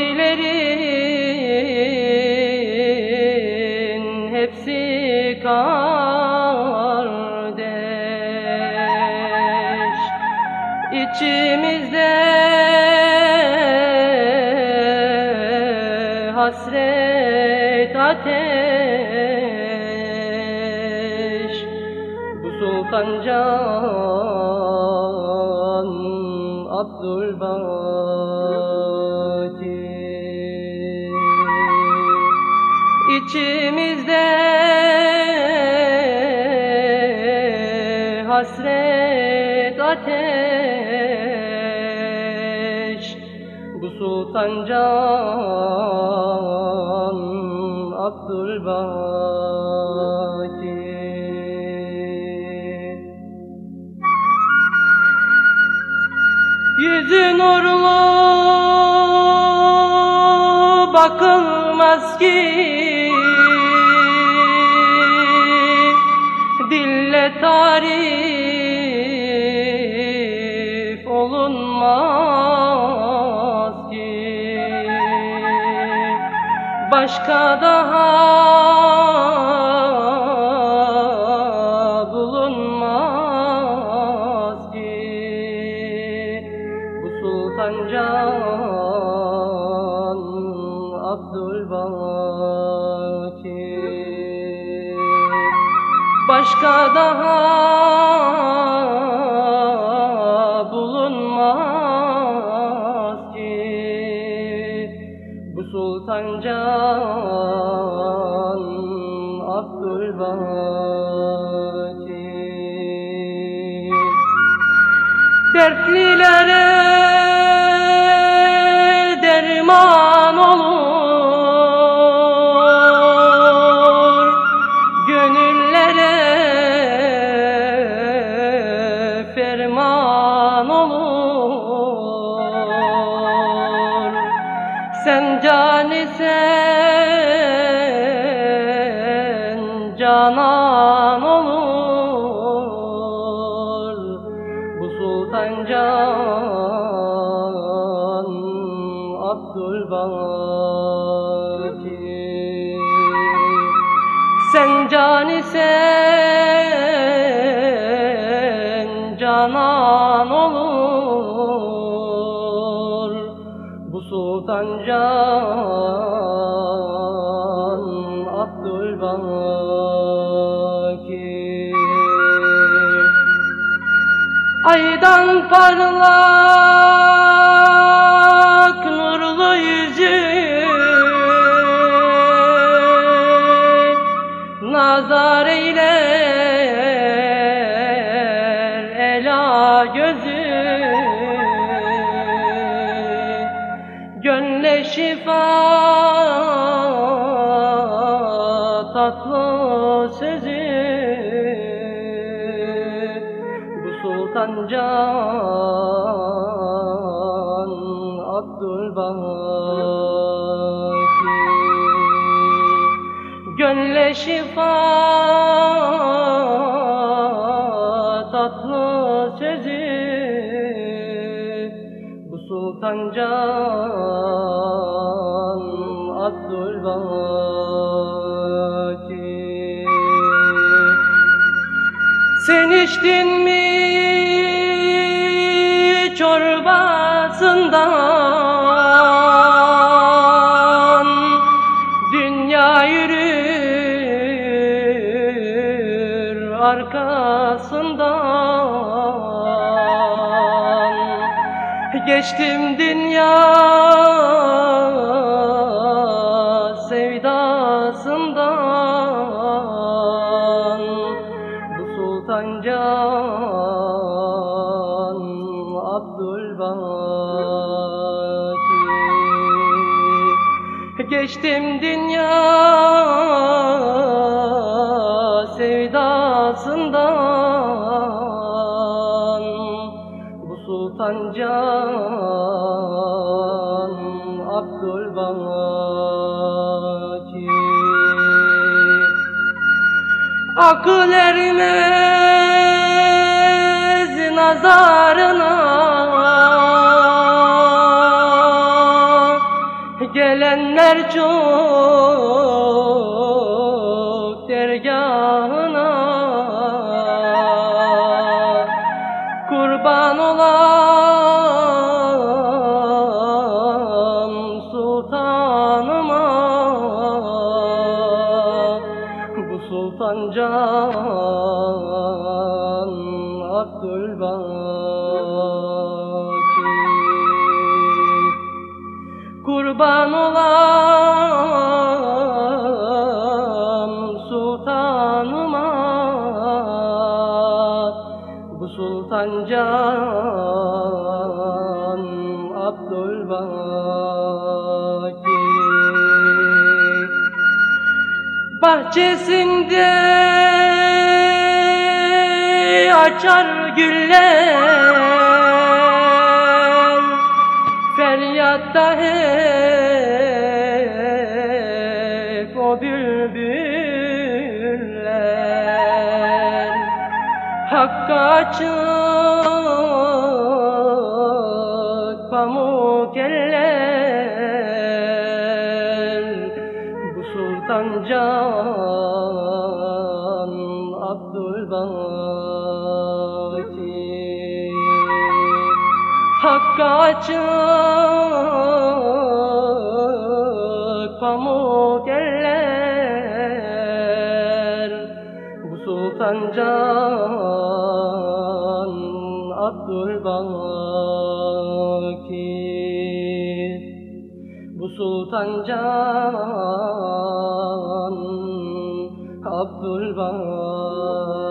Sofilerin hepsi kardeş. İçimizde hasret ateş. Bu Sultan Can Abdülbaki İçimizde hasret ateş. Bu Sultan Can Abdülbaki. Yüzü nurlu bakılmaz ki Dille tarif olunmaz ki. Başka daha bulunmaz ki. Bu Sultan Can Başka daha bulunmaz ki. Bu Sultan Can Abdülbaki Dertlilere derman isen canan olur. Bu Sultan Can Abdülbaki. Sen can isen canan olur. Bu Sultan Can فائدہ پرواہ Bu Sultan Can Abdülbaki Gönle şifa tatlı sözü. Bu Sultan Can Abdülbaki Sen içtin mi arkasından Geçtim dünya sevdasından. Bu Sultan Can Abdülbaki. Geçtim dünya vakit Akıl ermez nazarına. Gelenler çok sultan can Abdülbaki Kurban olam sultanıma Bu sultan can Abdülbaki Bahçesinde açar güller. Feryatta hep o bülbüller. Hakka açık pamuk eller can Abdülbaki Hakka açık pamuk eller. Bu sultan can Abdülbaki sultan can Abdülbaki